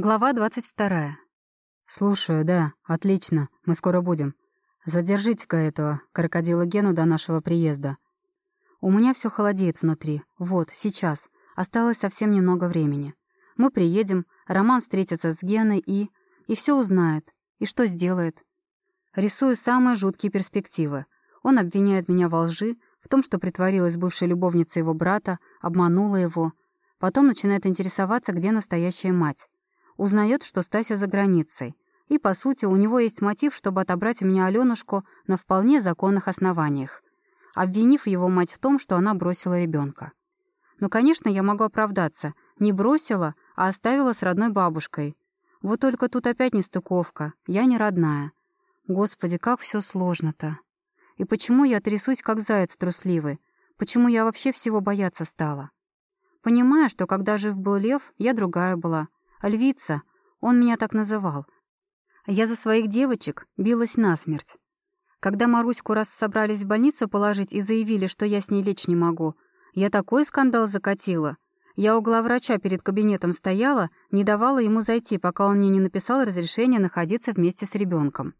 Глава двадцать вторая. «Слушаю, да, отлично, мы скоро будем. Задержите-ка этого крокодила Гену до нашего приезда». У меня все холодеет внутри. Вот, сейчас. Осталось совсем немного времени. Мы приедем, Роман встретится с Геной и... И все узнает. И что сделает? Рисую самые жуткие перспективы. Он обвиняет меня во лжи, в том, что притворилась бывшей любовницей его брата, обманула его. Потом начинает интересоваться, где настоящая мать. Узнает, что Стася за границей. И, по сути, у него есть мотив, чтобы отобрать у меня Аленушку на вполне законных основаниях, обвинив его мать в том, что она бросила ребенка. Но, конечно, я могу оправдаться. Не бросила, а оставила с родной бабушкой. Вот только тут опять нестыковка. Я не родная. Господи, как все сложно-то. И почему я трясусь, как заяц трусливый? Почему я вообще всего бояться стала? Понимая, что когда жив был лев, я другая была — Львица, он меня так называл. Я за своих девочек билась насмерть. Когда Маруську раз собрались в больницу положить и заявили, что я с ней лечь не могу, я такой скандал закатила. Я у главврача перед кабинетом стояла, не давала ему зайти, пока он мне не написал разрешение находиться вместе с ребенком.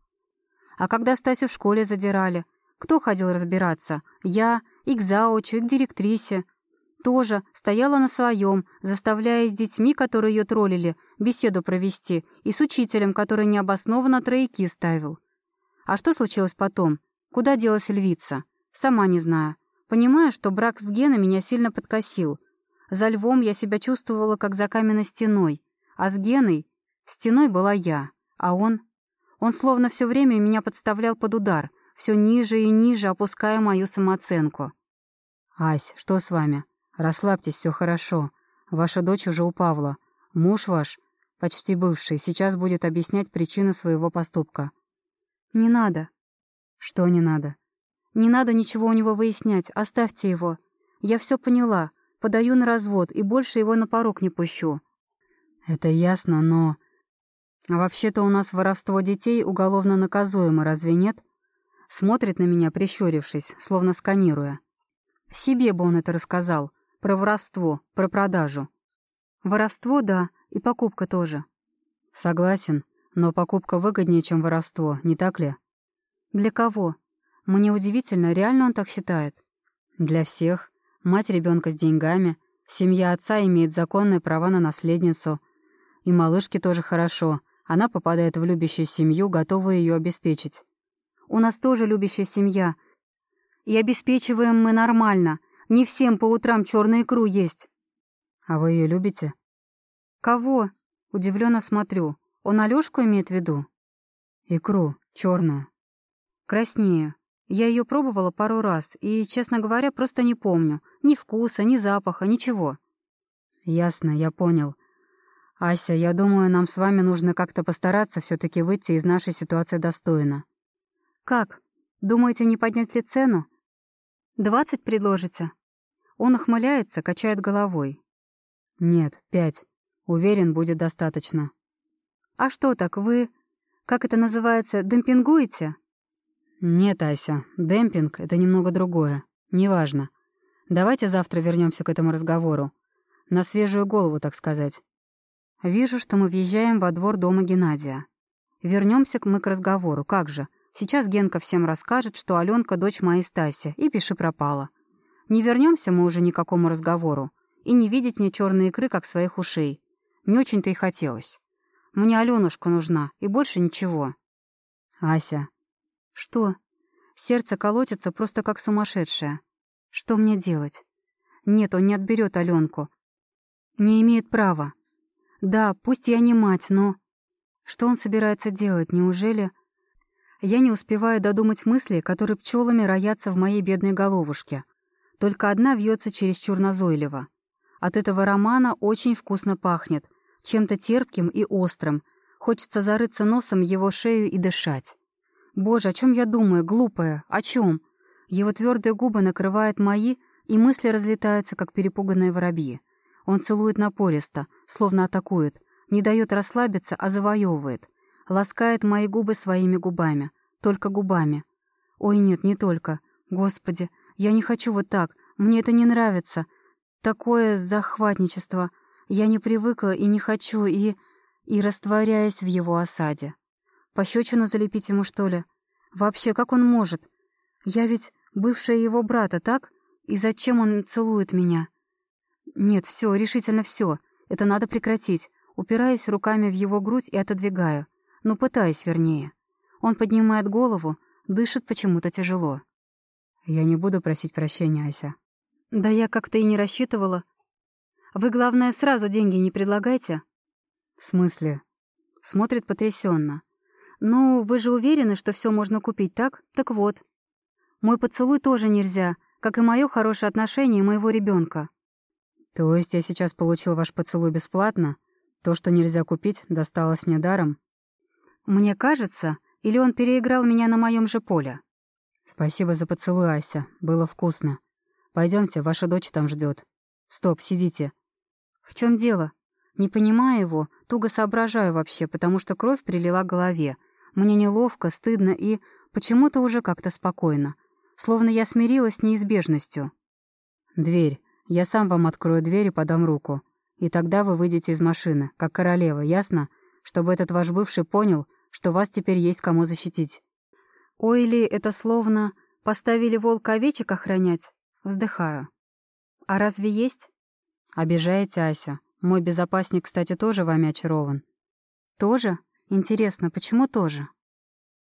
А когда Стасю в школе задирали, кто ходил разбираться? Я, и к заучу, и к директрисе тоже стояла на своем, заставляя с детьми, которые ее троллили, беседу провести, и с учителем, который необоснованно трояки ставил. А что случилось потом? Куда делась львица? Сама не знаю. Понимаю, что брак с Геной меня сильно подкосил. За львом я себя чувствовала, как за каменной стеной. А с Геной стеной была я. А он? Он словно все время меня подставлял под удар, все ниже и ниже опуская мою самооценку. «Ась, что с вами?» «Расслабьтесь, все хорошо. Ваша дочь уже у Павла. Муж ваш, почти бывший, сейчас будет объяснять причины своего поступка». «Не надо». «Что не надо?» «Не надо ничего у него выяснять. Оставьте его. Я все поняла. Подаю на развод и больше его на порог не пущу». «Это ясно, но...» «Вообще-то у нас воровство детей уголовно наказуемо, разве нет?» Смотрит на меня, прищурившись, словно сканируя. Себе бы он это рассказал. Про воровство, про продажу. Воровство, да, и покупка тоже. Согласен, но покупка выгоднее, чем воровство, не так ли? Для кого? Мне удивительно, реально он так считает? Для всех. Мать ребенка с деньгами, семья отца имеет законные права на наследницу. И малышке тоже хорошо. Она попадает в любящую семью, готова ее обеспечить. У нас тоже любящая семья. И обеспечиваем мы нормально — не всем по утрам черную икру есть». «А вы ее любите?» «Кого?» — удивленно смотрю. «Он Алёшку имеет в виду?» «Икру, черную. «Краснею. Я ее пробовала пару раз, и, честно говоря, просто не помню. Ни вкуса, ни запаха, ничего». «Ясно, я понял. Ася, я думаю, нам с вами нужно как-то постараться все таки выйти из нашей ситуации достойно». «Как? Думаете, не поднять ли цену?» «Двадцать предложите?» Он охмыляется, качает головой. «Нет, пять. Уверен, будет достаточно». «А что так, вы, как это называется, демпингуете?» «Нет, Ася, демпинг — это немного другое. Неважно. Давайте завтра вернемся к этому разговору. На свежую голову, так сказать». Вижу, что мы въезжаем во двор дома Геннадия. Вернемся мы к разговору, как же. Сейчас Генка всем расскажет, что Аленка — дочь моей Стаси, и пиши пропала. Не вернемся мы уже никакому разговору. И не видеть мне черные икры, как своих ушей. Не очень-то и хотелось. Мне Аленушка нужна, и больше ничего. Ася. Что? Сердце колотится просто как сумасшедшее. Что мне делать? Нет, он не отберет Аленку. Не имеет права. Да, пусть я не мать, но... Что он собирается делать, неужели... Я не успеваю додумать мысли, которые пчелами роятся в моей бедной головушке. Только одна вьется чересчур назойливо. От этого романа очень вкусно пахнет, чем-то терпким и острым. Хочется зарыться носом его шею и дышать. Боже, о чем я думаю, глупая, о чем? Его твердые губы накрывают мои, и мысли разлетаются, как перепуганные воробьи. Он целует напористо, словно атакует, не дает расслабиться, а завоевывает. Ласкает мои губы своими губами. Только губами. Ой, нет, не только. Господи, я не хочу вот так. Мне это не нравится. Такое захватничество. Я не привыкла и не хочу, и... и растворяясь в его осаде. Пощечину залепить ему, что ли? Вообще, как он может? Я ведь бывшая его брата, так? И зачем он целует меня? Нет, все, решительно все. Это надо прекратить. Упираясь руками в его грудь и отодвигаю. Ну, пытаясь, вернее. Он поднимает голову, дышит почему-то тяжело. Я не буду просить прощения, Ася. Да я как-то и не рассчитывала. Вы, главное, сразу деньги не предлагайте. В смысле? Смотрит потрясенно. Ну, вы же уверены, что все можно купить, так? Так вот. Мой поцелуй тоже нельзя, как и мое хорошее отношение моего ребенка. То есть я сейчас получил ваш поцелуй бесплатно? То, что нельзя купить, досталось мне даром? Мне кажется, или он переиграл меня на моем же поле? Спасибо за поцелуй, Ася. Было вкусно. Пойдемте, ваша дочь там ждет. Стоп, сидите. В чем дело? Не понимаю его, туго соображаю вообще, потому что кровь прилила к голове. Мне неловко, стыдно и почему-то уже как-то спокойно. Словно я смирилась с неизбежностью. Дверь. Я сам вам открою дверь и подам руку. И тогда вы выйдете из машины, как королева, ясно? Чтобы этот ваш бывший понял, что вас теперь есть кому защитить. Ой ли это словно поставили волка овечек охранять? Вздыхаю. А разве есть? Обижаете, Ася. Мой безопасник, кстати, тоже вами очарован. Тоже? Интересно, почему тоже?